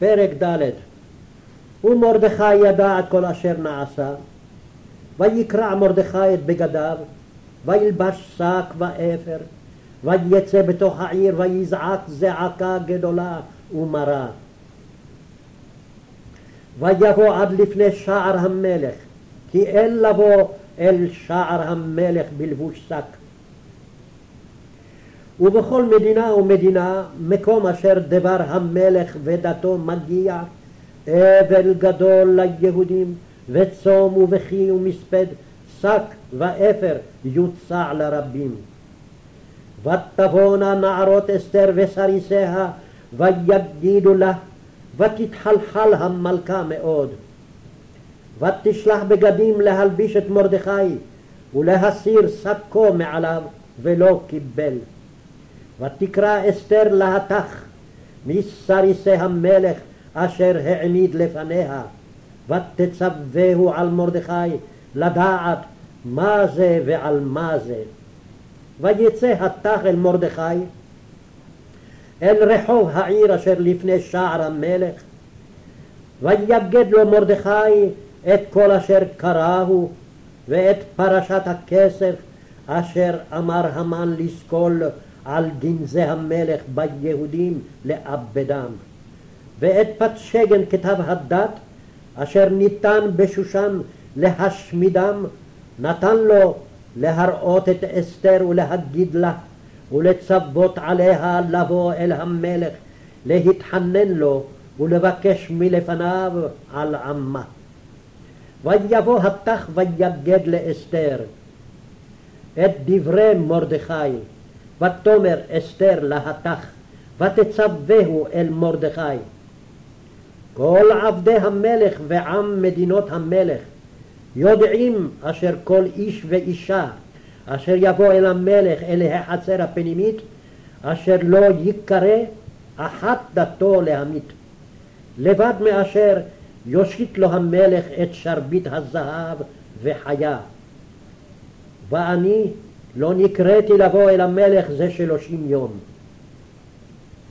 פרק ד' ומרדכי ידע את כל אשר נעשה, ויקרע מרדכי את בגדיו, וילבש שק ואפר, ויצא בתוך העיר ויזעק זעקה גדולה ומרה. ויבוא עד לפני שער המלך, כי אין לבוא אל שער המלך בלבוש שק. ובכל מדינה ומדינה, מקום אשר דבר המלך ודתו מגיע, אבל גדול ליהודים, וצום ובכי ומספד, שק ואפר יוצע לרבים. ותבואנה נערות אסתר וסריסיה, ויגידו לה, ותתחלחל המלכה מאוד. ותשלח בגדים להלביש את מרדכי, ולהסיר שקו מעליו, ולא קיבל. ותקרא אסתר להתך מסריסי המלך אשר העמיד לפניה, ותצווהו על מרדכי לדעת מה זה ועל מה זה. ויצא התך אל מרדכי אל רחוב העיר אשר לפני שער המלך, ויגד לו מרדכי את כל אשר קראהו, ואת פרשת הכסף אשר אמר המן לסקול על גנזי המלך ביהודים לאבדם. ואת פת שגן כתב הדת אשר ניתן בשושן להשמידם, נתן לו להראות את אסתר ולהגיד לה ולצוות עליה לבוא אל המלך, להתחנן לו ולבקש מלפניו על עמה. ויבוא התך ויגד לאסתר את דברי מרדכי, ותאמר אסתר להתך, ותצווהו אל מרדכי. כל עבדי המלך ועם מדינות המלך יודעים אשר כל איש ואישה אשר יבוא אל המלך אל החצר הפנימית אשר לא ייקרא אחת דתו להמית לבד מאשר יושיט לו המלך את שרביט הזהב וחיה ואני לא נקראתי לבוא אל המלך זה שלושים יום.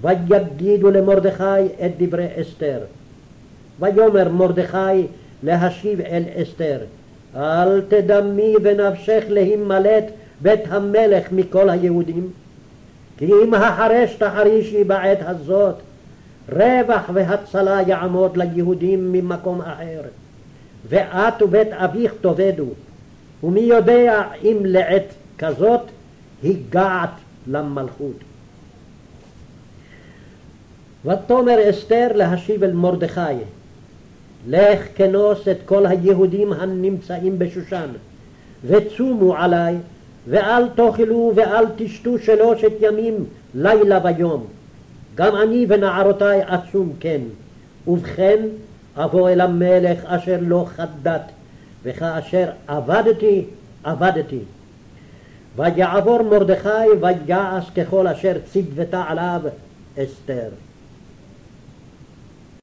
ויגידו למרדכי את דברי אסתר. ויאמר מרדכי להשיב אל אסתר אל תדמי בנפשך להימלט בית המלך מכל היהודים כי אם החרש תחרישי בעת הזאת רווח והצלה יעמוד ליהודים ממקום אחר. ואת ובית אביך תאבדו ומי יודע אם לעת כזאת הגעת למלכות. ותאמר אסתר להשיב אל מרדכי לך כנוס את כל היהודים הנמצאים בשושן, וצומו עלי, ואל תאכלו ואל תשתו שלושת ימים, לילה ויום. גם אני ונערותי אצום כן. ובכן אבוא אל המלך אשר לא חדת, וכאשר עבדתי, עבדתי. ויעבור מרדכי ויעש ככל אשר ציוותה עליו אסתר.